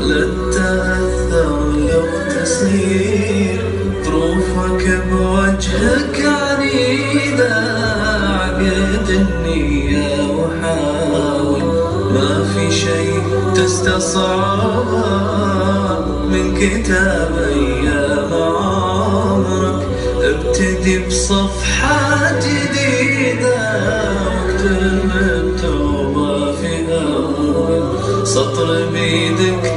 لن تأثر لو تصير طروفك بوجهك عنيدة. عقد النية وحاول. ما في شيء تستصعبه من كتاب أيام عمرك. ابتدي بصفحة جديدة. واكتب التوبة في أول. سطر بيدك